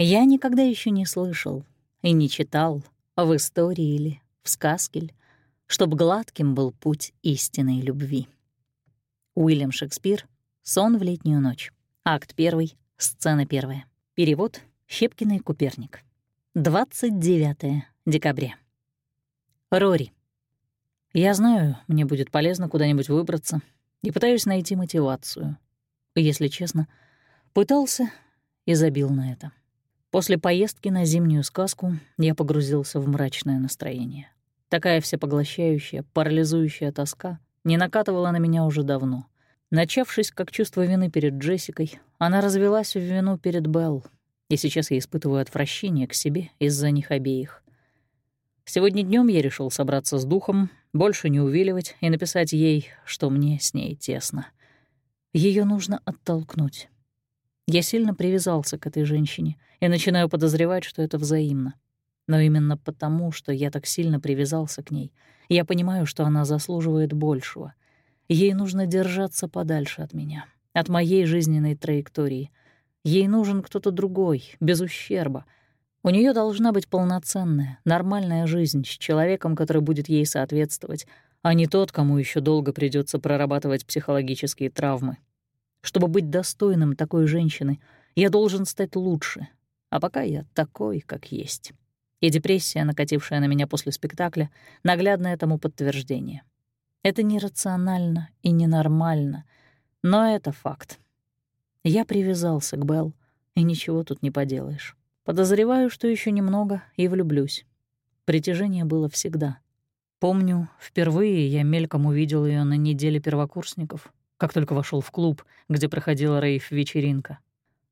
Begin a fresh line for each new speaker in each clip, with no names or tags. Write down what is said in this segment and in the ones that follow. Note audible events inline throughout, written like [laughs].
Я никогда еще не слышал и не читал в истории или в сказке ли, чтоб гладким был путь истинной любви. Уильям Шекспир «Сон в летнюю ночь». Акт первый, сцена первая. Перевод Щепкина и Куперник. 29 декабря. Рори. Я знаю, мне будет полезно куда-нибудь выбраться, и пытаюсь найти мотивацию. Если честно, пытался и забил на это. После поездки на зимнюю сказку я погрузился в мрачное настроение. Такая всепоглощающая, парализующая тоска не накатывала на меня уже давно. Начавшись как чувство вины перед Джессикой, она развелась в вину перед Белл, и сейчас я испытываю отвращение к себе из-за них обеих. Сегодня днем я решил собраться с духом, больше не увиливать и написать ей, что мне с ней тесно. Ее нужно оттолкнуть. Я сильно привязался к этой женщине и начинаю подозревать, что это взаимно. Но именно потому, что я так сильно привязался к ней, я понимаю, что она заслуживает большего. Ей нужно держаться подальше от меня, от моей жизненной траектории. Ей нужен кто-то другой, без ущерба. У нее должна быть полноценная, нормальная жизнь с человеком, который будет ей соответствовать, а не тот, кому еще долго придется прорабатывать психологические травмы. Чтобы быть достойным такой женщины, я должен стать лучше. А пока я такой, как есть. И депрессия, накатившая на меня после спектакля, наглядное этому подтверждение. Это нерационально и ненормально, но это факт. Я привязался к Белл, и ничего тут не поделаешь. Подозреваю, что еще немного и влюблюсь. Притяжение было всегда. Помню, впервые я мельком увидел ее на неделе первокурсников как только вошел в клуб, где проходила рейв-вечеринка.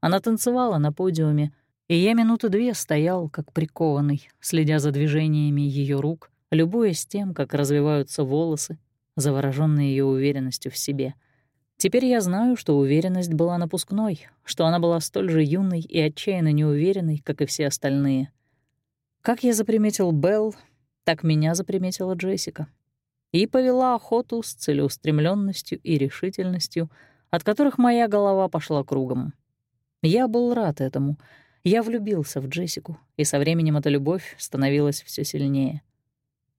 Она танцевала на подиуме, и я минуты две стоял, как прикованный, следя за движениями ее рук, любуясь тем, как развиваются волосы, заворожённый ее уверенностью в себе. Теперь я знаю, что уверенность была напускной, что она была столь же юной и отчаянно неуверенной, как и все остальные. Как я заприметил Белл, так меня заприметила Джессика и повела охоту с целеустремленностью и решительностью, от которых моя голова пошла кругом. Я был рад этому. Я влюбился в Джессику, и со временем эта любовь становилась все сильнее.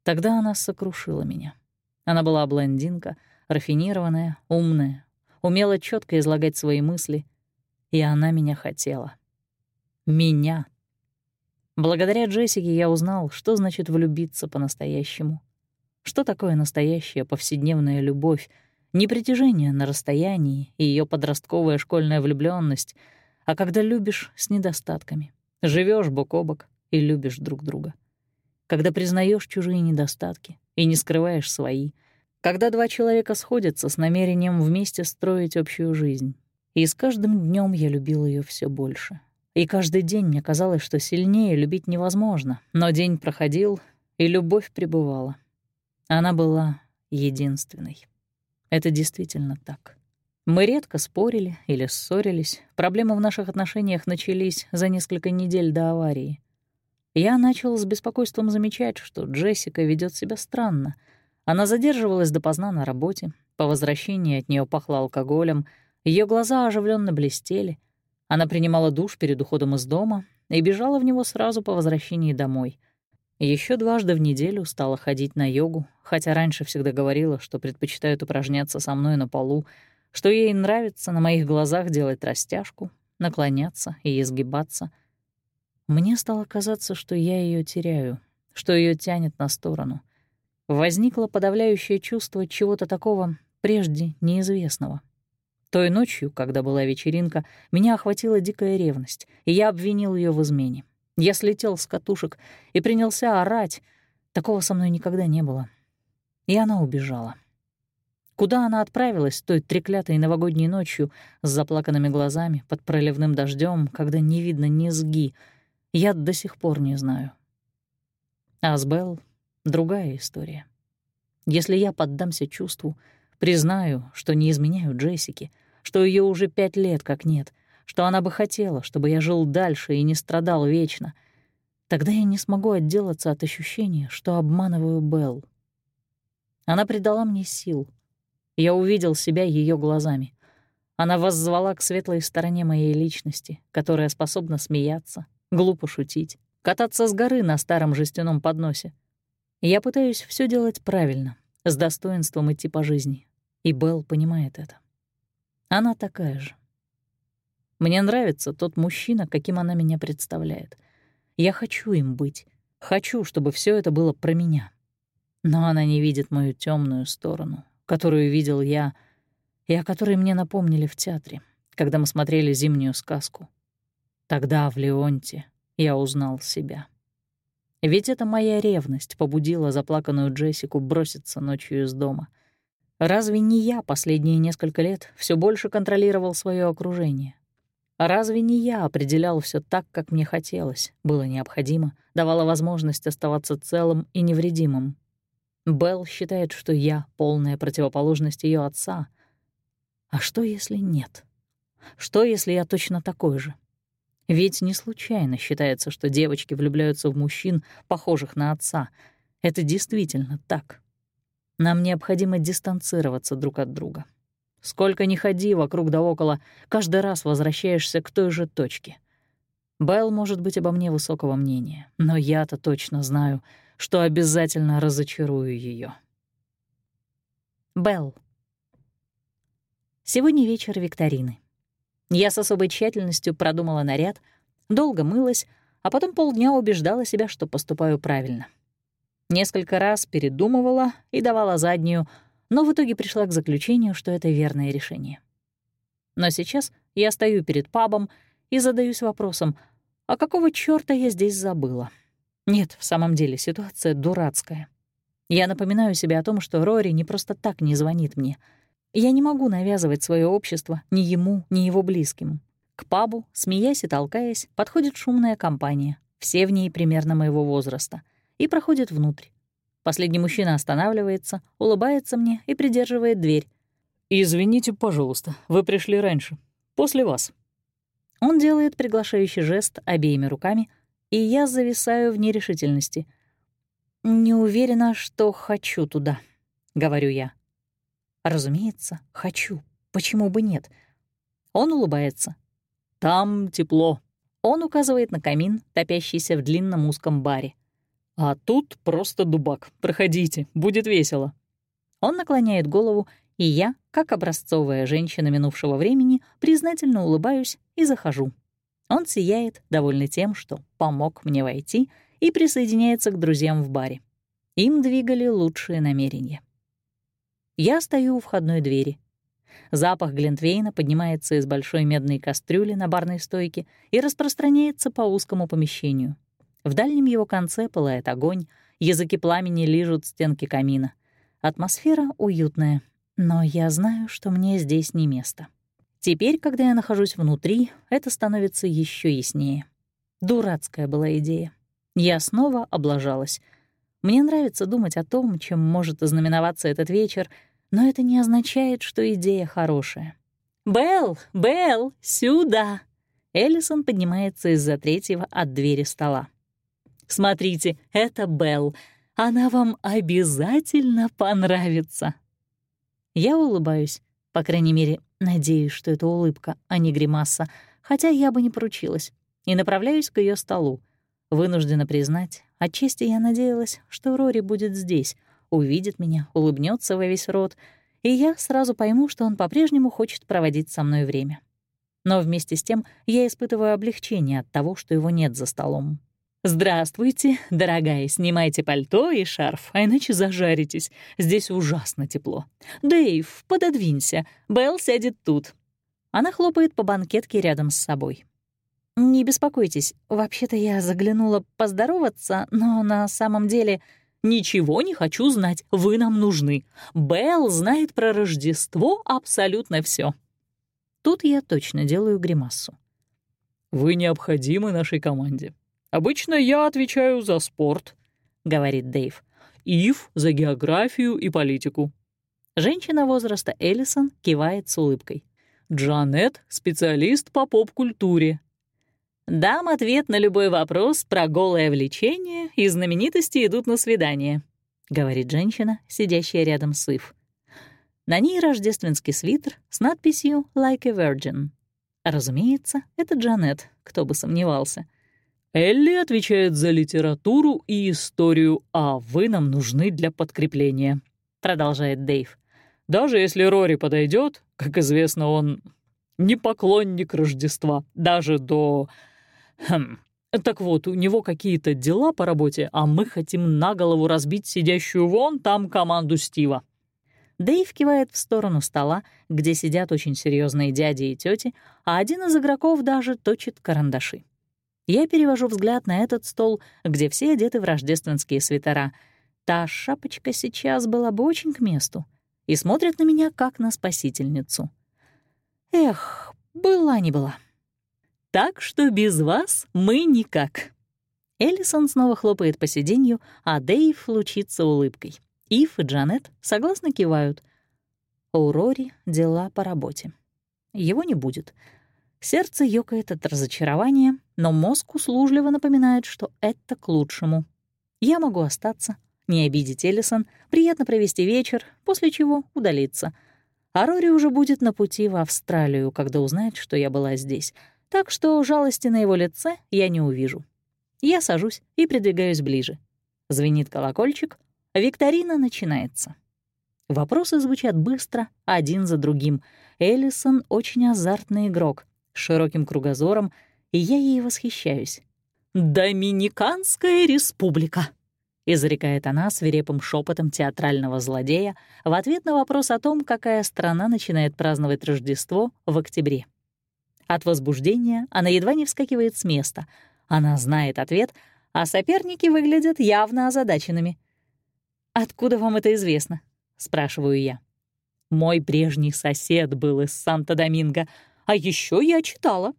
Тогда она сокрушила меня. Она была блондинка, рафинированная, умная, умела четко излагать свои мысли, и она меня хотела. Меня. Благодаря Джессике я узнал, что значит влюбиться по-настоящему. Что такое настоящая повседневная любовь, не притяжение на расстоянии и ее подростковая школьная влюбленность, а когда любишь с недостатками, живешь бок о бок и любишь друг друга. Когда признаешь чужие недостатки и не скрываешь свои, когда два человека сходятся с намерением вместе строить общую жизнь. И с каждым днем я любил ее все больше. И каждый день мне казалось, что сильнее любить невозможно, но день проходил, и любовь пребывала. Она была единственной. Это действительно так. Мы редко спорили или ссорились. Проблемы в наших отношениях начались за несколько недель до аварии. Я начал с беспокойством замечать, что Джессика ведет себя странно. Она задерживалась допоздна на работе, по возвращении от нее пахло алкоголем, ее глаза оживленно блестели. Она принимала душ перед уходом из дома и бежала в него сразу по возвращении домой. Еще дважды в неделю стала ходить на йогу, хотя раньше всегда говорила, что предпочитает упражняться со мной на полу, что ей нравится на моих глазах делать растяжку, наклоняться и изгибаться. Мне стало казаться, что я ее теряю, что ее тянет на сторону. Возникло подавляющее чувство чего-то такого прежде неизвестного. Той ночью, когда была вечеринка, меня охватила дикая ревность, и я обвинил ее в измене. Я слетел с катушек и принялся орать. Такого со мной никогда не было. И она убежала. Куда она отправилась той треклятой новогодней ночью с заплаканными глазами под проливным дождем, когда не видно низги, я до сих пор не знаю. А другая история. Если я поддамся чувству, признаю, что не изменяю Джессике, что ее уже пять лет как нет — что она бы хотела, чтобы я жил дальше и не страдал вечно. Тогда я не смогу отделаться от ощущения, что обманываю Белл. Она придала мне сил. Я увидел себя ее глазами. Она воззвала к светлой стороне моей личности, которая способна смеяться, глупо шутить, кататься с горы на старом жестяном подносе. Я пытаюсь все делать правильно, с достоинством идти по жизни. И Белл понимает это. Она такая же. Мне нравится тот мужчина, каким она меня представляет. Я хочу им быть. Хочу, чтобы все это было про меня. Но она не видит мою темную сторону, которую видел я, и о которой мне напомнили в театре, когда мы смотрели зимнюю сказку. Тогда в Леонте я узнал себя. Ведь это моя ревность побудила заплаканную Джессику броситься ночью из дома. Разве не я последние несколько лет все больше контролировал свое окружение? Разве не я определял все так, как мне хотелось, было необходимо, давала возможность оставаться целым и невредимым? Белл считает, что я — полная противоположность ее отца. А что, если нет? Что, если я точно такой же? Ведь не случайно считается, что девочки влюбляются в мужчин, похожих на отца. Это действительно так. Нам необходимо дистанцироваться друг от друга. Сколько ни ходи вокруг да около, каждый раз возвращаешься к той же точке. Белл может быть обо мне высокого мнения, но я-то точно знаю, что обязательно разочарую ее. Белл. Сегодня вечер викторины. Я с особой тщательностью продумала наряд, долго мылась, а потом полдня убеждала себя, что поступаю правильно. Несколько раз передумывала и давала заднюю, но в итоге пришла к заключению, что это верное решение. Но сейчас я стою перед пабом и задаюсь вопросом, а какого чёрта я здесь забыла? Нет, в самом деле ситуация дурацкая. Я напоминаю себе о том, что Рори не просто так не звонит мне — я не могу навязывать свое общество ни ему, ни его близким. К пабу, смеясь и толкаясь, подходит шумная компания, все в ней примерно моего возраста, и проходит внутрь. Последний мужчина останавливается, улыбается мне и придерживает дверь.
«Извините, пожалуйста, вы пришли раньше. После вас».
Он делает приглашающий жест обеими руками, и я зависаю в нерешительности. «Не уверена, что хочу туда», — говорю я. Разумеется, хочу. Почему бы нет? Он улыбается.
Там тепло.
Он указывает на камин, топящийся в длинном узком баре.
А тут просто дубак. Проходите, будет весело.
Он наклоняет голову, и я, как образцовая женщина минувшего времени, признательно улыбаюсь и захожу. Он сияет, довольный тем, что помог мне войти, и присоединяется к друзьям в баре. Им двигали лучшие намерения. Я стою у входной двери. Запах Глинтвейна поднимается из большой медной кастрюли на барной стойке и распространяется по узкому помещению. В дальнем его конце пылает огонь, языки пламени лижут стенки камина. Атмосфера уютная, но я знаю, что мне здесь не место. Теперь, когда я нахожусь внутри, это становится еще яснее. Дурацкая была идея. Я снова облажалась. Мне нравится думать о том, чем может ознаменоваться этот вечер — но это не означает, что идея хорошая. «Белл! Белл! Сюда!» Эллисон поднимается из-за третьего от двери стола. «Смотрите, это Белл. Она вам обязательно понравится!» Я улыбаюсь. По крайней мере, надеюсь, что это улыбка, а не гримаса, хотя я бы не поручилась, и направляюсь к ее столу. Вынуждена признать, отчасти я надеялась, что Рори будет здесь, увидит меня, улыбнется во весь рот, и я сразу пойму, что он по-прежнему хочет проводить со мной время. Но вместе с тем я испытываю облегчение от того, что его нет за столом. «Здравствуйте, дорогая, снимайте пальто и шарф, а иначе зажаритесь. Здесь ужасно тепло. Дэйв, пододвинься, Белл сядет тут». Она хлопает по банкетке рядом с собой. «Не беспокойтесь, вообще-то я заглянула поздороваться, но на самом деле Ничего не хочу знать, вы нам нужны. Белл знает про Рождество абсолютно все. Тут я точно делаю гримасу.
«Вы необходимы нашей команде. Обычно я отвечаю за спорт», — говорит Дэйв. «Ив — за географию и политику».
Женщина возраста Эллисон кивает с улыбкой.
«Джанет — специалист по поп-культуре.
Дам ответ на любой вопрос про голое влечение, и знаменитости идут на свидание», — говорит женщина, сидящая рядом с Ив. На ней рождественский свитер с надписью «Like a Virgin». Разумеется, это Джанет, кто бы сомневался.
Элли отвечает за литературу и историю, а вы нам нужны для подкрепления», — продолжает Дэйв. «Даже если Рори подойдет, как известно, он не поклонник Рождества, даже до... Хм. Так вот, у него какие-то дела по работе, а мы хотим на голову разбить сидящую вон там команду Стива».
Дэйв кивает в сторону стола, где сидят очень серьезные дяди и тети, а один из игроков даже точит карандаши. Я перевожу взгляд на этот стол, где все одеты в рождественские свитера. Та шапочка сейчас была бы очень к месту и смотрят на меня, как на спасительницу. Эх, была не была. Так что без вас мы никак. Эллисон снова хлопает по сиденью, а Дэйв лучится улыбкой. Ив и Джанет согласно кивают. У Рори дела по работе. Его не будет — Сердце ёкает от разочарования, но мозг услужливо напоминает, что это к лучшему. Я могу остаться, не обидеть Эллисон, приятно провести вечер, после чего удалиться. А Рори уже будет на пути в Австралию, когда узнает, что я была здесь. Так что жалости на его лице я не увижу. Я сажусь и придвигаюсь ближе. Звенит колокольчик, викторина начинается. Вопросы звучат быстро, один за другим. Эллисон — очень азартный игрок широким кругозором, и я ей восхищаюсь. «Доминиканская республика!» — изрекает она свирепым шепотом театрального злодея в ответ на вопрос о том, какая страна начинает праздновать Рождество в октябре. От возбуждения она едва не вскакивает с места. Она знает ответ, а соперники выглядят явно озадаченными. «Откуда вам это известно?» — спрашиваю я. «Мой прежний сосед был из Санто-Доминго», а еще я читала.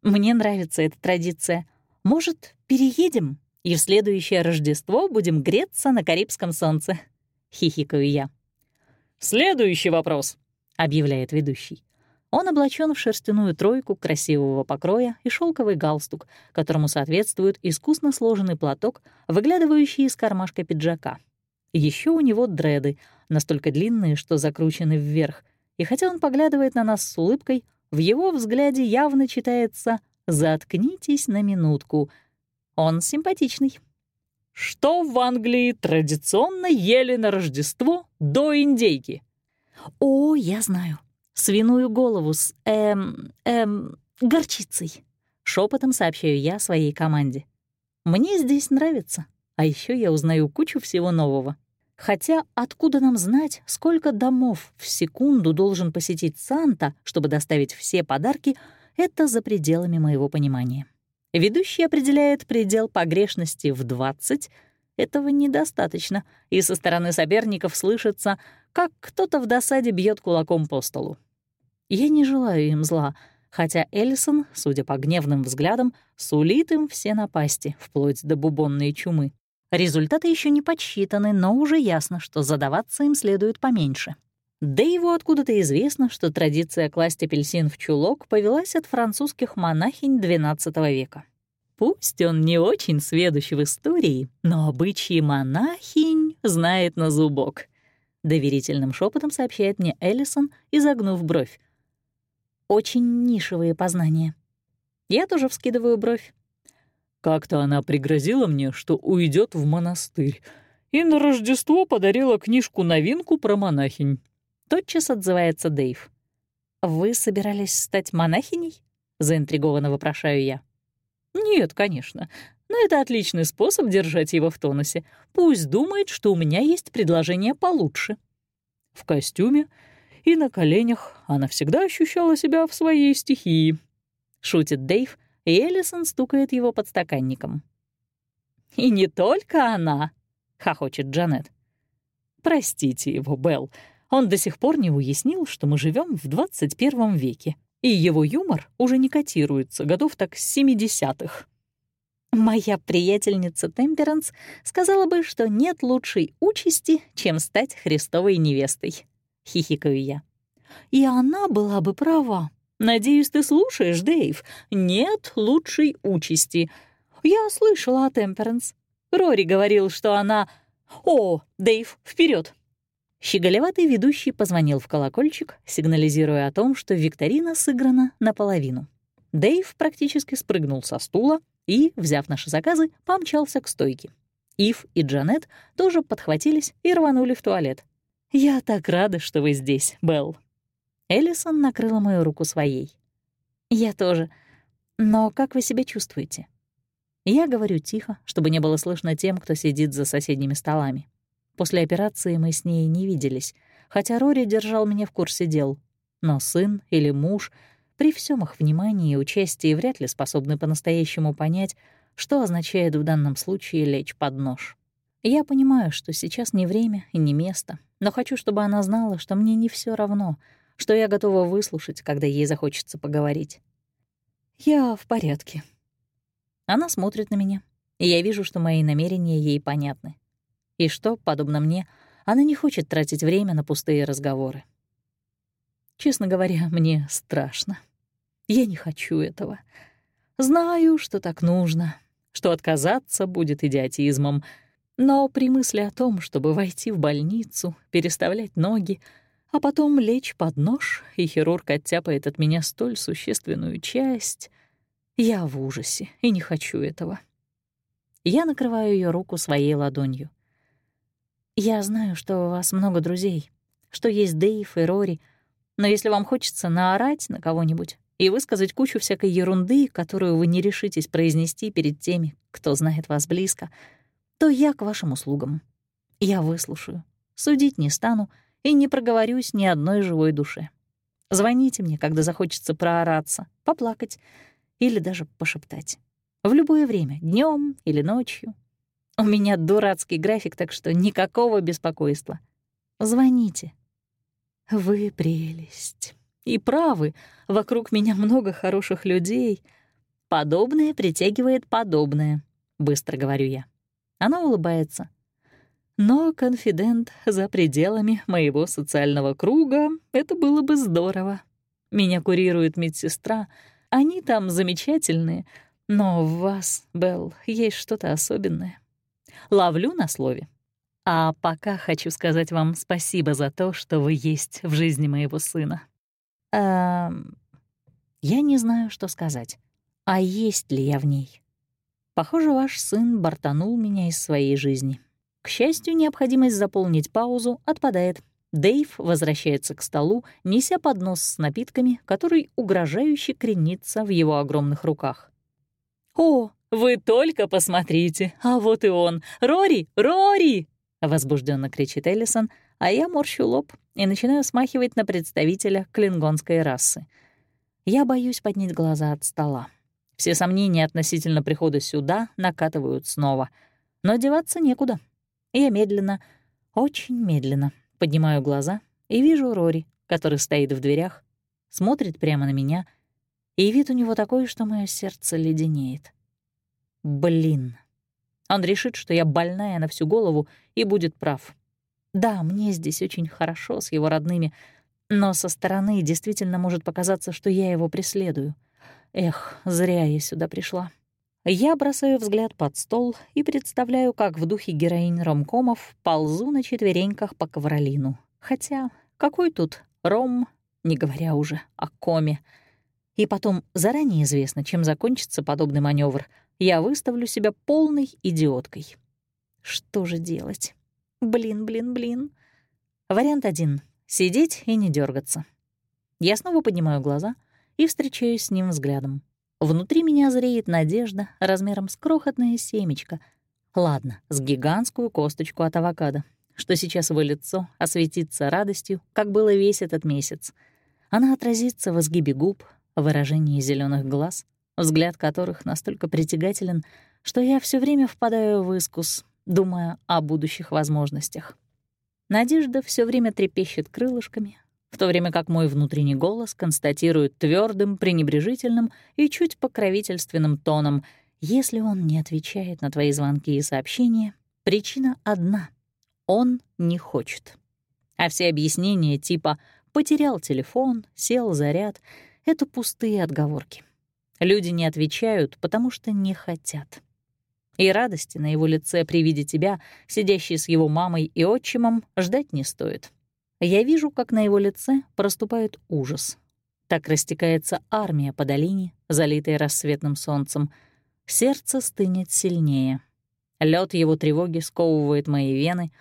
Мне нравится эта традиция. Может, переедем и в следующее Рождество будем греться на Карибском солнце? [laughs] Хихикаю я.
«Следующий вопрос», — объявляет ведущий.
Он облачен в шерстяную тройку красивого покроя и шелковый галстук, которому соответствует искусно сложенный платок, выглядывающий из кармашка пиджака. Еще у него дреды, настолько длинные, что закручены вверх, и хотя он поглядывает на нас с улыбкой, в его взгляде явно читается «заткнитесь на минутку». Он симпатичный.
Что в Англии традиционно ели на Рождество до индейки?
О, я знаю. Свиную голову с, эм, эм, горчицей. Шепотом сообщаю я своей команде. Мне здесь нравится. А еще я узнаю кучу всего нового. Хотя откуда нам знать, сколько домов в секунду должен посетить Санта, чтобы доставить все подарки, это за пределами моего понимания. Ведущий определяет предел погрешности в 20. Этого недостаточно, и со стороны соперников слышится, как кто-то в досаде бьет кулаком по столу. Я не желаю им зла, хотя Эллисон, судя по гневным взглядам, сулит им все напасти, вплоть до бубонной чумы. Результаты еще не подсчитаны, но уже ясно, что задаваться им следует поменьше. Дэйву откуда-то известно, что традиция класть апельсин в чулок повелась от французских монахинь XII века. Пусть он не очень сведущ в истории, но обычаи монахинь знает на зубок. Доверительным шепотом сообщает мне Эллисон, изогнув бровь. Очень нишевые познания. Я тоже вскидываю бровь.
Как-то она пригрозила мне, что уйдет в монастырь, и на Рождество подарила книжку-новинку про монахинь.
Тотчас отзывается Дэйв. «Вы собирались стать монахиней?» — заинтригованно вопрошаю я.
«Нет, конечно. Но это отличный способ держать его в тонусе. Пусть думает, что у меня есть предложение получше». В костюме и на коленях она всегда ощущала себя в своей стихии.
Шутит Дэйв, Эллисон стукает его подстаканником. «И не только она!» — хохочет Джанет.
«Простите его, Белл. Он до сих пор не уяснил, что мы живем в 21 веке, и его юмор уже не котируется годов так с 70-х».
Моя приятельница Темперанс сказала бы, что нет лучшей участи, чем стать Христовой невестой. Хихикаю я. И она была бы права. Надеюсь, ты слушаешь, Дэйв. Нет лучшей участи. Я слышала о Темперанс. Рори говорил, что она... О, Дэйв, вперед! Щеголеватый ведущий позвонил в колокольчик, сигнализируя о том, что викторина сыграна наполовину. Дэйв практически спрыгнул со стула, и, взяв наши заказы, помчался к стойке. Ив и Джанет тоже подхватились и рванули в туалет. «Я так рада, что вы здесь, Белл». Эллисон накрыла мою руку своей. «Я тоже. Но как вы себя чувствуете?» Я говорю тихо, чтобы не было слышно тем, кто сидит за соседними столами. После операции мы с ней не виделись, хотя Рори держал меня в курсе дел. Но сын или муж при всем их внимании и участии вряд ли способны по-настоящему понять, что означает в данном случае лечь под нож. Я понимаю, что сейчас не время и не место, но хочу, чтобы она знала, что мне не все равно, что я готова выслушать, когда ей захочется поговорить. Я в порядке. Она смотрит на меня, и я вижу, что мои намерения ей понятны. И что, подобно мне, она не хочет тратить время на пустые разговоры. Честно говоря, мне страшно. Я не хочу этого. Знаю, что так нужно, что отказаться будет идиотизмом, но при мысли о том, чтобы войти в больницу, переставлять ноги, а потом лечь под нож, и хирург оттяпает от меня столь существенную часть, я в ужасе и не хочу этого. Я накрываю ее руку своей ладонью. Я знаю, что у вас много друзей, что есть Дэйв и Рори, но если вам хочется наорать на кого-нибудь, и высказать кучу всякой ерунды, которую вы не решитесь произнести перед теми, кто знает вас близко, то я к вашим услугам. Я выслушаю, судить не стану и не проговорюсь ни одной живой душе. Звоните мне, когда захочется проораться, поплакать или даже пошептать. В любое время, днем или ночью. У меня дурацкий график, так что никакого беспокойства. Звоните. Вы прелесть. И правы, вокруг меня много хороших людей. Подобное притягивает подобное, быстро говорю я. Она улыбается. Но конфидент за пределами моего социального круга — это было бы здорово. Меня курирует медсестра. Они там замечательные, но в вас, Белл, есть что-то особенное. Ловлю на слове. А пока хочу сказать вам спасибо за то, что вы есть в жизни моего сына. Эм, я не знаю, что сказать. А есть ли я в ней? Похоже, ваш сын бортанул меня из своей жизни. К счастью, необходимость заполнить паузу отпадает. Дэйв возвращается к столу, неся поднос с напитками, который угрожающе кренится в его огромных руках. «О, вы только посмотрите! А вот и он! Рори! Рори!» — возбужденно кричит Эллисон, а я морщу лоб и начинаю смахивать на представителя клингонской расы. Я боюсь поднять глаза от стола. Все сомнения относительно прихода сюда накатывают снова. Но деваться некуда. Я медленно, очень медленно поднимаю глаза и вижу Рори, который стоит в дверях, смотрит прямо на меня, и вид у него такой, что мое сердце леденеет. Блин. Он решит, что я больная на всю голову и будет прав. Да, мне здесь очень хорошо с его родными, но со стороны действительно может показаться, что я его преследую. Эх, зря я сюда пришла. Я бросаю взгляд под стол и представляю, как в духе героинь ромкомов ползу на четвереньках по ковролину. Хотя какой тут ром, не говоря уже о коме. И потом заранее известно, чем закончится подобный маневр. Я выставлю себя полной идиоткой. Что же делать? Блин, блин, блин. Вариант один — сидеть и не дергаться. Я снова поднимаю глаза и встречаюсь с ним взглядом. Внутри меня зреет надежда размером с крохотное семечко. Ладно, с гигантскую косточку от авокадо, что сейчас его лицо осветится радостью, как было весь этот месяц. Она отразится в изгибе губ, выражении зеленых глаз, взгляд которых настолько притягателен, что я все время впадаю в искус, думая о будущих возможностях. Надежда все время трепещет крылышками, в то время как мой внутренний голос констатирует твердым, пренебрежительным и чуть покровительственным тоном «Если он не отвечает на твои звонки и сообщения, причина одна — он не хочет». А все объяснения типа «потерял телефон», «сел заряд» — это пустые отговорки. Люди не отвечают, потому что не хотят и радости на его лице при виде тебя, сидящей с его мамой и отчимом, ждать не стоит. Я вижу, как на его лице проступает ужас. Так растекается армия по долине, залитой рассветным солнцем. Сердце стынет сильнее. Лед его тревоги сковывает мои вены,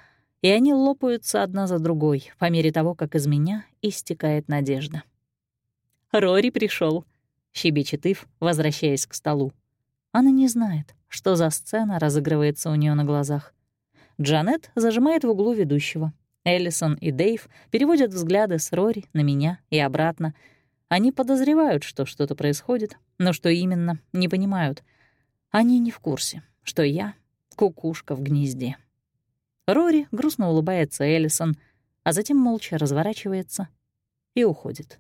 и они лопаются одна за другой по мере того, как из меня истекает надежда. «Рори пришел, щебечет Ив, возвращаясь к столу. Она не знает, что за сцена разыгрывается у нее на глазах. Джанет зажимает в углу ведущего. Эллисон и Дэйв переводят взгляды с Рори на меня и обратно. Они подозревают, что что-то происходит, но что именно, не понимают. Они не в курсе, что я — кукушка в гнезде. Рори грустно улыбается Эллисон, а затем молча разворачивается и уходит.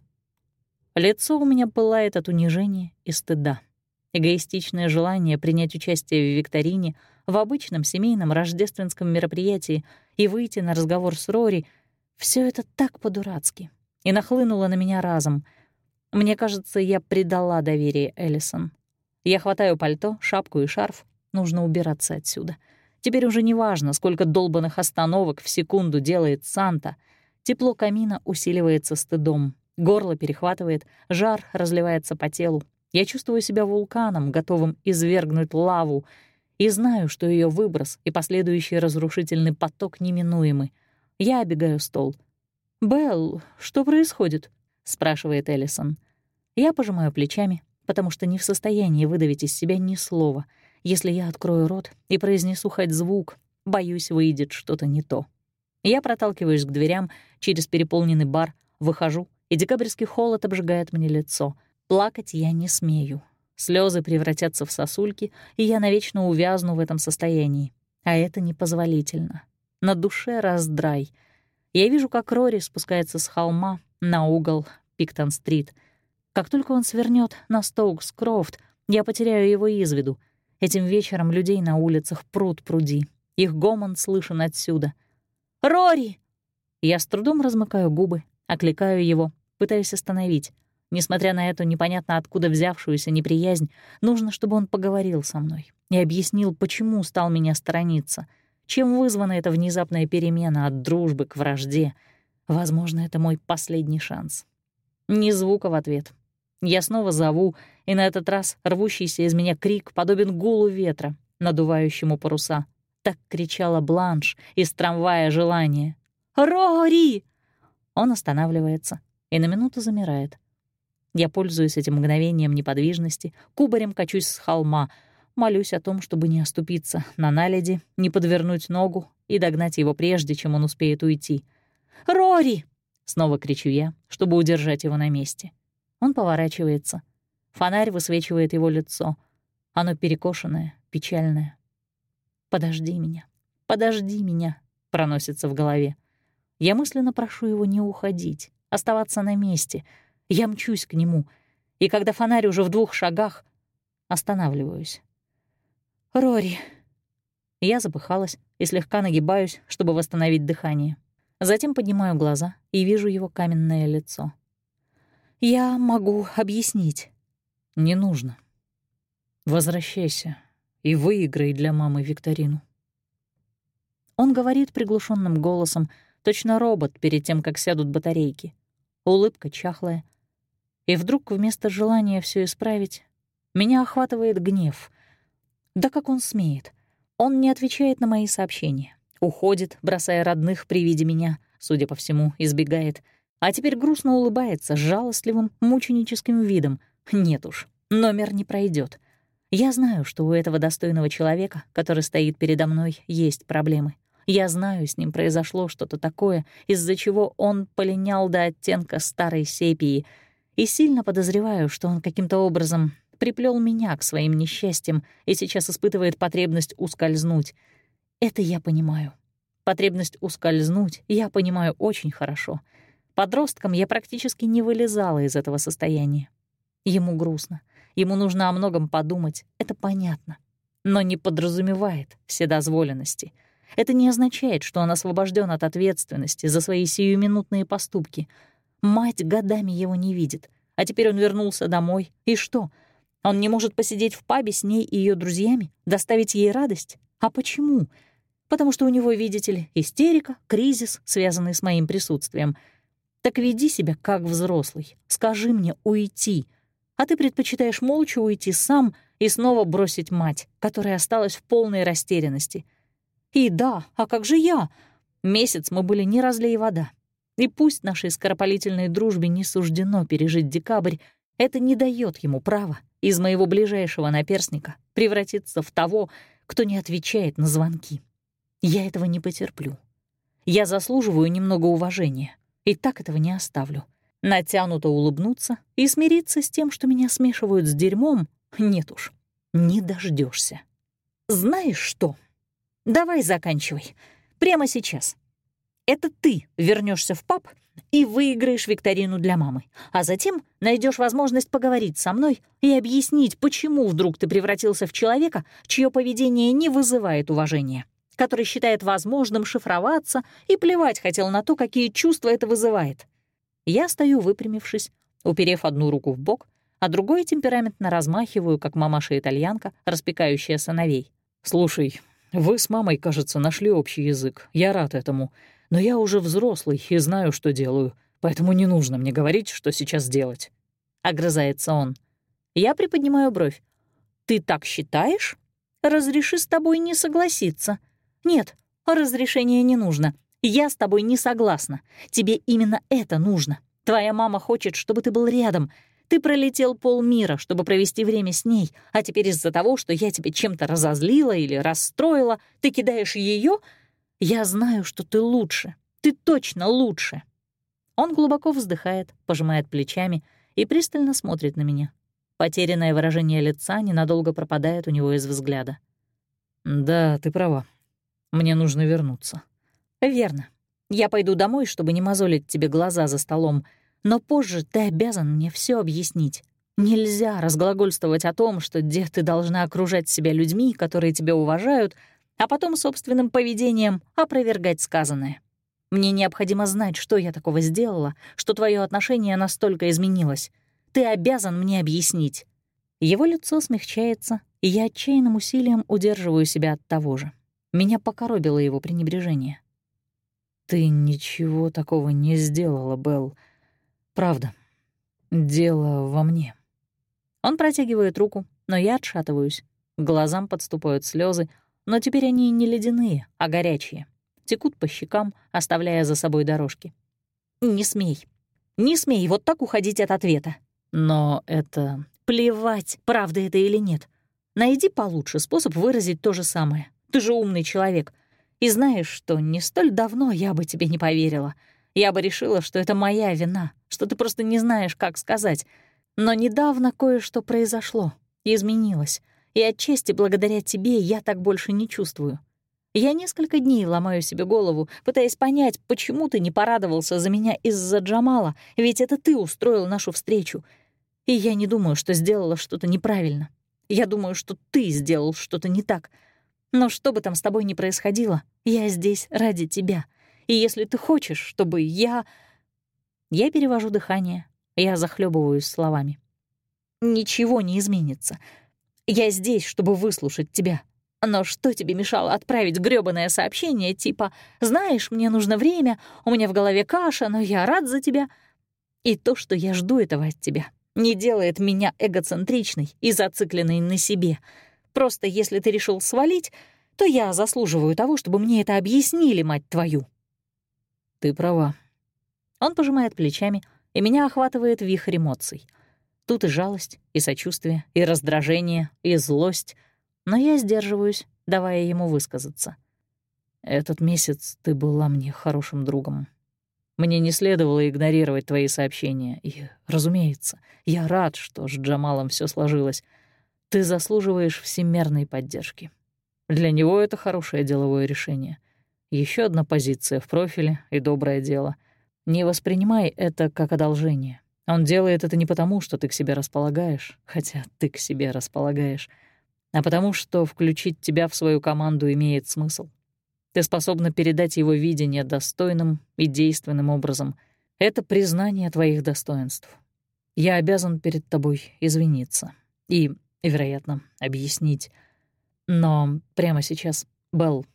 Лицо у меня пылает от унижения и стыда. Эгоистичное желание принять участие в викторине в обычном семейном рождественском мероприятии и выйти на разговор с Рори — все это так по-дурацки и нахлынуло на меня разом. Мне кажется, я предала доверие Эллисон. Я хватаю пальто, шапку и шарф. Нужно убираться отсюда. Теперь уже не важно, сколько долбанных остановок в секунду делает Санта. Тепло камина усиливается стыдом. Горло перехватывает, жар разливается по телу. Я чувствую себя вулканом, готовым извергнуть лаву, и знаю, что ее выброс и последующий разрушительный поток неминуемы. Я обегаю стол. «Белл, что происходит?» — спрашивает Эллисон. Я пожимаю плечами, потому что не в состоянии выдавить из себя ни слова. Если я открою рот и произнесу хоть звук, боюсь, выйдет что-то не то. Я проталкиваюсь к дверям через переполненный бар, выхожу и декабрьский холод обжигает мне лицо. Плакать я не смею. Слезы превратятся в сосульки, и я навечно увязну в этом состоянии. А это непозволительно. На душе раздрай. Я вижу, как Рори спускается с холма на угол Пиктон-стрит. Как только он свернет на Стоукс-Крофт, я потеряю его из виду. Этим вечером людей на улицах пруд пруди. Их гомон слышен отсюда. «Рори!» Я с трудом размыкаю губы, окликаю его, пытаюсь остановить. Несмотря на эту непонятно откуда взявшуюся неприязнь, нужно, чтобы он поговорил со мной и объяснил, почему стал меня сторониться, чем вызвана эта внезапная перемена от дружбы к вражде. Возможно, это мой последний шанс. Ни звука в ответ. Я снова зову, и на этот раз рвущийся из меня крик подобен гулу ветра, надувающему паруса. Так кричала Бланш из трамвая желания. «Рори!» Он останавливается, и на минуту замирает. Я пользуюсь этим мгновением неподвижности, кубарем качусь с холма, молюсь о том, чтобы не оступиться на наледи, не подвернуть ногу и догнать его прежде, чем он успеет уйти. «Рори!» — снова кричу я, чтобы удержать его на месте. Он поворачивается. Фонарь высвечивает его лицо. Оно перекошенное, печальное. «Подожди меня, подожди меня», — проносится в голове. Я мысленно прошу его не уходить, оставаться на месте. Я мчусь к нему, и когда фонарь уже в двух шагах, останавливаюсь. «Рори!» Я запыхалась и слегка нагибаюсь, чтобы восстановить дыхание. Затем поднимаю глаза и вижу его каменное лицо. «Я могу объяснить». «Не нужно. Возвращайся и выиграй для мамы викторину». Он говорит приглушенным голосом, точно робот перед тем, как сядут батарейки. Улыбка чахлая. И вдруг вместо желания все исправить, меня охватывает гнев. Да как он смеет? Он не отвечает на мои сообщения. Уходит, бросая родных при виде меня, судя по всему, избегает. А теперь грустно улыбается с жалостливым, мученическим видом. Нет уж, номер не пройдет. Я знаю, что у этого достойного человека, который стоит передо мной, есть проблемы. Я знаю, с ним произошло что-то такое, из-за чего он полинял до оттенка старой сепии, и сильно подозреваю, что он каким-то образом приплел меня к своим несчастьям и сейчас испытывает потребность ускользнуть. Это я понимаю. Потребность ускользнуть я понимаю очень хорошо. Подростком я практически не вылезала из этого состояния. Ему грустно, ему нужно о многом подумать, это понятно, но не подразумевает вседозволенности — это не означает, что он освобожден от ответственности за свои сиюминутные поступки. Мать годами его не видит, а теперь он вернулся домой. И что? Он не может посидеть в пабе с ней и ее друзьями, доставить ей радость? А почему? Потому что у него, видите ли, истерика, кризис, связанный с моим присутствием. Так веди себя как взрослый. Скажи мне уйти. А ты предпочитаешь молча уйти сам и снова бросить мать, которая осталась в полной растерянности. И да, а как же я? Месяц мы были не разлей вода. И пусть нашей скоропалительной дружбе не суждено пережить декабрь, это не дает ему права из моего ближайшего наперсника превратиться в того, кто не отвечает на звонки. Я этого не потерплю. Я заслуживаю немного уважения, и так этого не оставлю. Натянуто улыбнуться и смириться с тем, что меня смешивают с дерьмом, нет уж, не дождешься. Знаешь что? Давай заканчивай. Прямо сейчас. Это ты вернешься в паб и выиграешь викторину для мамы, а затем найдешь возможность поговорить со мной и объяснить, почему вдруг ты превратился в человека, чье поведение не вызывает уважения, который считает возможным шифроваться и плевать хотел на то, какие чувства это вызывает. Я стою, выпрямившись, уперев одну руку в бок, а другой темпераментно размахиваю, как мамаша-итальянка, распекающая сыновей.
«Слушай, вы с мамой, кажется, нашли общий язык. Я рад этому. Но я уже взрослый и знаю, что делаю, поэтому не нужно мне говорить, что сейчас делать».
Огрызается он. Я приподнимаю бровь. «Ты так считаешь? Разреши с тобой не согласиться. Нет, разрешения не нужно. Я с тобой не согласна. Тебе именно это нужно. Твоя мама хочет, чтобы ты был рядом. Ты пролетел полмира, чтобы провести время с ней, а теперь из-за того, что я тебе чем-то разозлила или расстроила, ты кидаешь ее. Я знаю, что ты лучше. Ты точно лучше. Он глубоко вздыхает, пожимает плечами и пристально смотрит на меня. Потерянное выражение лица ненадолго пропадает у него из взгляда.
«Да, ты права. Мне нужно вернуться».
«Верно. Я пойду домой, чтобы не мозолить тебе глаза за столом, но позже ты обязан мне все объяснить. Нельзя разглагольствовать о том, что где ты должна окружать себя людьми, которые тебя уважают, а потом собственным поведением опровергать сказанное. Мне необходимо знать, что я такого сделала, что твое отношение настолько изменилось. Ты обязан мне объяснить». Его лицо смягчается, и я отчаянным усилием удерживаю себя от того же. Меня покоробило его пренебрежение.
«Ты ничего такого не сделала, Белл. Правда. Дело во мне».
Он протягивает руку, но я отшатываюсь. К глазам подступают слезы, но теперь они не ледяные, а горячие. Текут по щекам, оставляя за собой дорожки. «Не смей. Не смей вот так уходить от ответа».
«Но это...»
«Плевать, правда это или нет. Найди получше способ выразить то же самое. Ты же умный человек. И знаешь, что не столь давно я бы тебе не поверила. Я бы решила, что это моя вина, что ты просто не знаешь, как сказать. Но недавно кое-что произошло, изменилось. И отчасти благодаря тебе я так больше не чувствую. Я несколько дней ломаю себе голову, пытаясь понять, почему ты не порадовался за меня из-за Джамала, ведь это ты устроил нашу встречу. И я не думаю, что сделала что-то неправильно. Я думаю, что ты сделал что-то не так — но что бы там с тобой ни происходило, я здесь ради тебя. И если ты хочешь, чтобы я... Я перевожу дыхание, я захлебываюсь словами. Ничего не изменится. Я здесь, чтобы выслушать тебя. Но что тебе мешало отправить грёбаное сообщение типа «Знаешь, мне нужно время, у меня в голове каша, но я рад за тебя». И то, что я жду этого от тебя, не делает меня эгоцентричной и зацикленной на себе — Просто если ты решил свалить, то я заслуживаю того, чтобы мне это объяснили, мать твою».
«Ты права».
Он пожимает плечами, и меня охватывает вихрь эмоций. Тут и жалость, и сочувствие, и раздражение, и злость. Но я сдерживаюсь, давая ему высказаться.
«Этот месяц ты была мне хорошим другом. Мне не следовало игнорировать твои сообщения, и, разумеется, я рад, что с Джамалом все сложилось. Ты заслуживаешь всемерной поддержки. Для него это хорошее деловое решение. Еще одна позиция в профиле и доброе дело. Не воспринимай это как одолжение. Он делает это не потому, что ты к себе располагаешь, хотя ты к себе располагаешь, а потому что включить тебя в свою команду имеет смысл. Ты способна передать его видение достойным и действенным образом. Это признание твоих достоинств. Я обязан перед тобой извиниться. И вероятно, объяснить. Но прямо сейчас, Белл,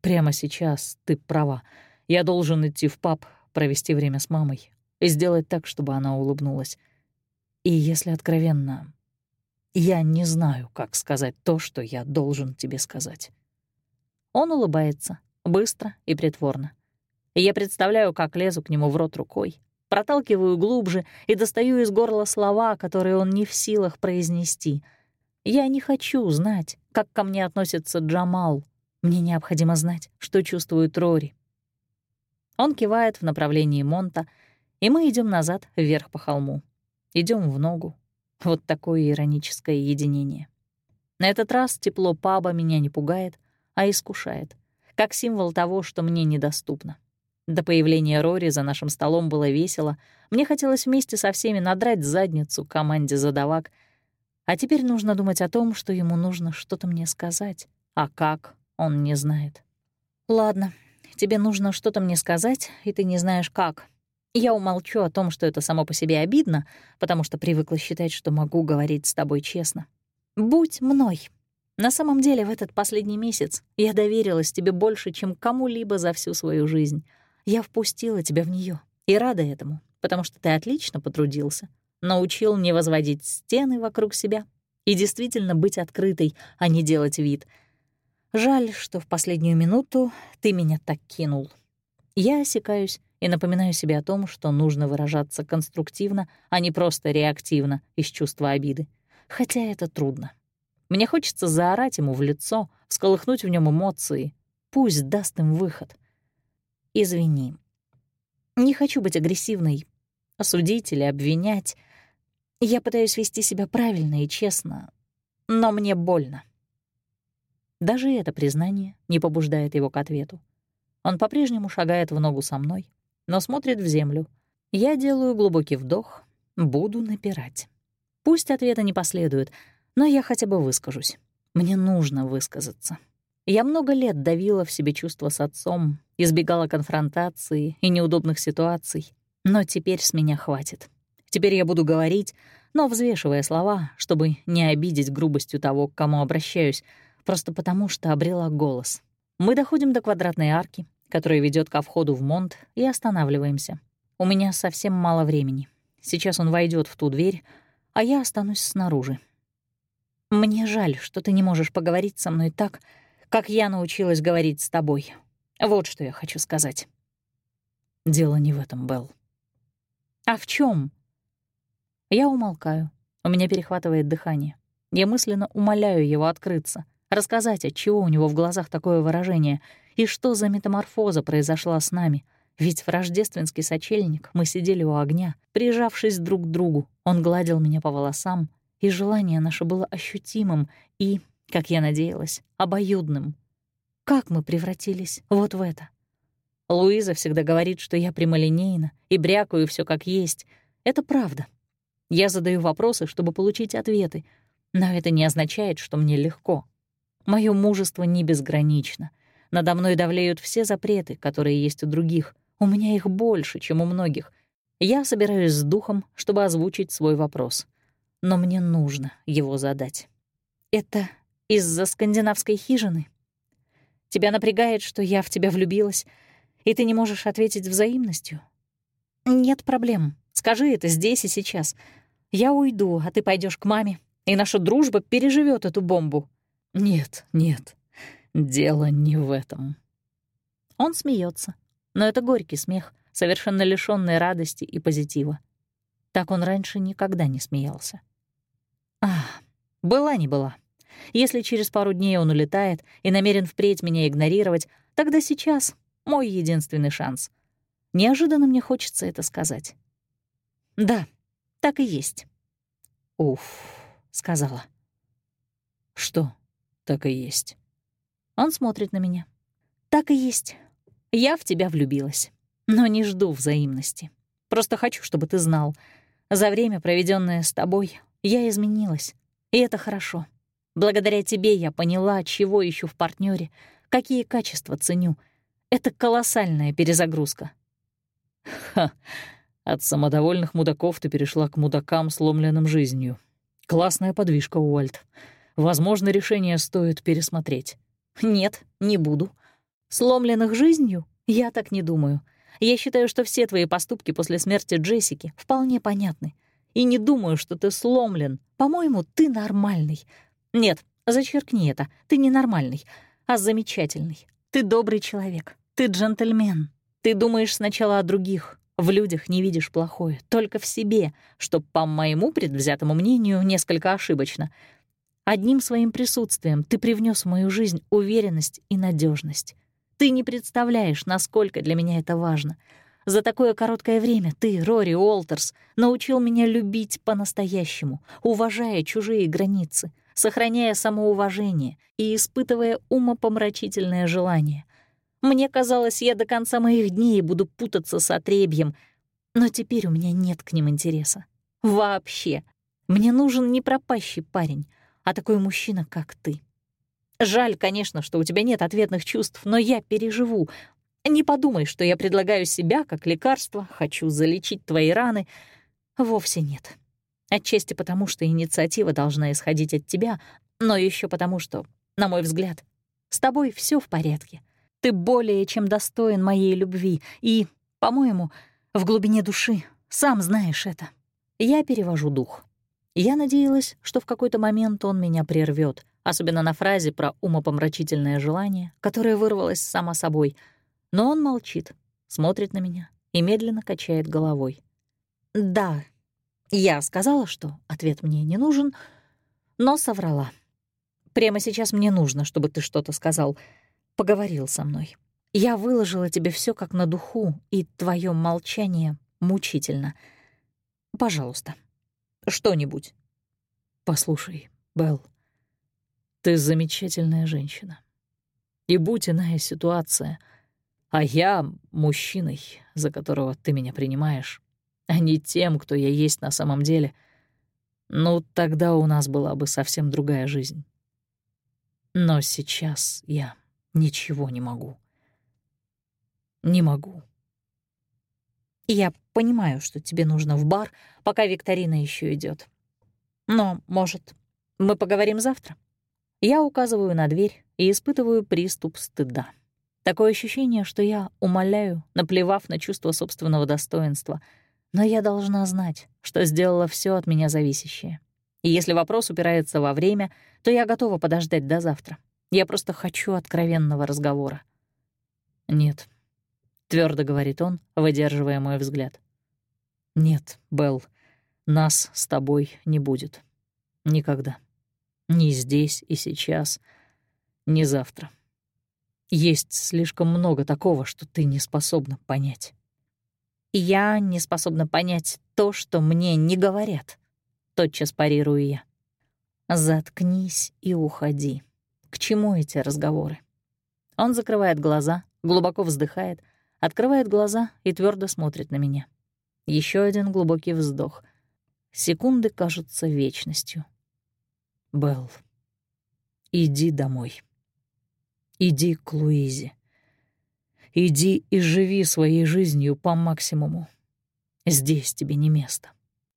прямо сейчас ты права. Я должен идти в паб, провести время с мамой и сделать так, чтобы она улыбнулась. И если откровенно, Я не знаю, как сказать то, что я должен тебе сказать.
Он улыбается, быстро и притворно. Я представляю, как лезу к нему в рот рукой, проталкиваю глубже и достаю из горла слова, которые он не в силах произнести. Я не хочу знать, как ко мне относится Джамал. Мне необходимо знать, что чувствует Рори. Он кивает в направлении Монта, и мы идем назад вверх по холму. Идем в ногу. Вот такое ироническое единение. На этот раз тепло паба меня не пугает, а искушает, как символ того, что мне недоступно. До появления Рори за нашим столом было весело. Мне хотелось вместе со всеми надрать задницу команде задавак. А теперь нужно думать о том, что ему нужно что-то мне сказать. А как, он не знает. Ладно, тебе нужно что-то мне сказать, и ты не знаешь как. Я умолчу о том, что это само по себе обидно, потому что привыкла считать, что могу говорить с тобой честно. Будь мной. На самом деле, в этот последний месяц я доверилась тебе больше, чем кому-либо за всю свою жизнь. Я впустила тебя в нее и рада этому, потому что ты отлично потрудился. Научил не возводить стены вокруг себя и действительно быть открытой, а не делать вид. Жаль, что в последнюю минуту ты меня так кинул. Я осекаюсь и напоминаю себе о том, что нужно выражаться конструктивно, а не просто реактивно из чувства обиды. Хотя это трудно. Мне хочется заорать ему в лицо, всколыхнуть в нем эмоции. Пусть даст им выход. Извини. Не хочу быть агрессивной, осудить или обвинять. Я пытаюсь вести себя правильно и честно, но мне больно. Даже это признание не побуждает его к ответу. Он по-прежнему шагает в ногу со мной, но смотрит в землю. Я делаю глубокий вдох, буду напирать. Пусть ответа не последует, но я хотя бы выскажусь. Мне нужно высказаться. Я много лет давила в себе чувства с отцом, избегала конфронтации и неудобных ситуаций, но теперь с меня хватит. Теперь я буду говорить, но взвешивая слова, чтобы не обидеть грубостью того, к кому обращаюсь, просто потому что обрела голос. Мы доходим до квадратной арки, которая ведет ко входу в Монт, и останавливаемся. У меня совсем мало времени. Сейчас он войдет в ту дверь, а я останусь снаружи. Мне жаль, что ты не можешь поговорить со мной так, как я научилась говорить с тобой. Вот что я хочу сказать.
Дело не в этом, Белл.
А в чем? Я умолкаю. У меня перехватывает дыхание. Я мысленно умоляю его открыться, рассказать, от чего у него в глазах такое выражение и что за метаморфоза произошла с нами. Ведь в рождественский сочельник мы сидели у огня, прижавшись друг к другу. Он гладил меня по волосам, и желание наше было ощутимым и как я надеялась, обоюдным. Как мы превратились вот в это? Луиза всегда говорит, что я прямолинейна и брякаю все как есть. Это правда. Я задаю вопросы, чтобы получить ответы, но это не означает, что мне легко. Моё мужество не безгранично. Надо мной давлеют все запреты, которые есть у других. У меня их больше, чем у многих. Я собираюсь с духом, чтобы озвучить свой вопрос. Но мне нужно его задать. Это из-за скандинавской хижины? Тебя напрягает, что я в тебя влюбилась, и ты не можешь ответить взаимностью? Нет проблем. Скажи это здесь и сейчас. Я уйду, а ты пойдешь к маме, и наша дружба переживет эту бомбу.
Нет, нет, дело не в этом.
Он смеется, но это горький смех, совершенно лишённый радости и позитива. Так он раньше никогда не смеялся. Ах, была не была. Если через пару дней он улетает и намерен впредь меня игнорировать, тогда сейчас мой единственный шанс. Неожиданно мне хочется это сказать. Да, так и есть.
«Уф», — сказала. «Что так и есть?»
Он смотрит на меня. «Так и есть. Я в тебя влюбилась, но не жду взаимности. Просто хочу, чтобы ты знал, за время, проведенное с тобой, я изменилась, и это хорошо. Благодаря тебе я поняла, чего ищу в партнере, какие качества ценю. Это колоссальная перезагрузка.
Ха, от самодовольных мудаков ты перешла к мудакам, сломленным жизнью. Классная подвижка, Уальт. Возможно, решение стоит пересмотреть.
Нет, не буду. Сломленных жизнью? Я так не думаю. Я считаю, что все твои поступки после смерти Джессики вполне понятны. и не думаю, что ты сломлен. По-моему, ты нормальный. Нет, зачеркни это. Ты не нормальный, а замечательный. Ты добрый человек. Ты джентльмен. Ты думаешь сначала о других. В людях не видишь плохое, только в себе, что, по моему предвзятому мнению, несколько ошибочно. Одним своим присутствием ты привнес в мою жизнь уверенность и надежность. Ты не представляешь, насколько для меня это важно — за такое короткое время ты, Рори Уолтерс, научил меня любить по-настоящему, уважая чужие границы, сохраняя самоуважение и испытывая умопомрачительное желание. Мне казалось, я до конца моих дней буду путаться с отребьем, но теперь у меня нет к ним интереса. Вообще. Мне нужен не пропащий парень, а такой мужчина, как ты. Жаль, конечно, что у тебя нет ответных чувств, но я переживу, не подумай, что я предлагаю себя как лекарство, хочу залечить твои раны. Вовсе нет. Отчасти потому, что инициатива должна исходить от тебя, но еще потому, что, на мой взгляд, с тобой все в порядке. Ты более чем достоин моей любви и, по-моему, в глубине души сам знаешь это. Я перевожу дух. Я надеялась, что в какой-то момент он меня прервет, особенно на фразе про умопомрачительное желание, которое вырвалось само собой — но он молчит, смотрит на меня и медленно качает головой. «Да, я сказала, что ответ мне не нужен, но соврала. Прямо сейчас мне нужно, чтобы ты что-то сказал, поговорил со мной. Я выложила тебе все как на духу, и твое молчание мучительно. Пожалуйста, что-нибудь».
«Послушай, Белл, ты замечательная женщина. И будь иная ситуация — а я мужчиной, за которого ты меня принимаешь, а не тем, кто я есть на самом деле, ну, тогда у нас была бы совсем другая жизнь. Но сейчас я ничего не могу. Не могу.
Я понимаю, что тебе нужно в бар, пока викторина еще идет. Но, может, мы поговорим завтра? Я указываю на дверь и испытываю приступ стыда. Такое ощущение, что я умоляю, наплевав на чувство собственного достоинства. Но я должна знать, что сделала все от меня зависящее. И если вопрос упирается во время, то я готова подождать до завтра. Я просто хочу откровенного разговора.
«Нет», — твердо говорит он, выдерживая мой взгляд. «Нет, Белл, нас с тобой не будет. Никогда. Ни здесь и сейчас, ни завтра». Есть слишком много такого, что ты не способна понять.
Я не способна понять то, что мне не говорят. Тотчас парирую я. Заткнись и уходи. К чему эти разговоры? Он закрывает глаза, глубоко вздыхает, открывает глаза и твердо смотрит на меня. Еще один глубокий вздох. Секунды кажутся вечностью.
Белл, иди домой. Иди к Луизе. Иди и живи своей жизнью по максимуму. Здесь тебе не место.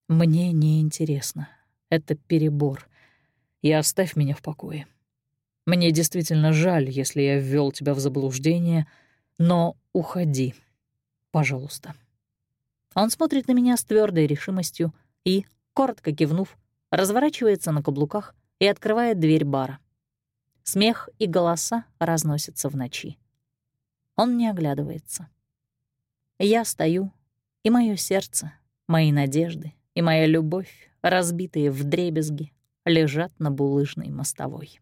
Мне не интересно. Это перебор. И оставь меня в покое. Мне действительно жаль, если я ввел тебя в заблуждение, но уходи, пожалуйста.
Он смотрит на меня с твердой решимостью и, коротко кивнув, разворачивается на каблуках и открывает дверь бара. Смех и голоса разносятся в ночи. Он не оглядывается. Я стою, и мое сердце, мои надежды и моя любовь, разбитые в дребезги, лежат на булыжной мостовой.